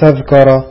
تذكرة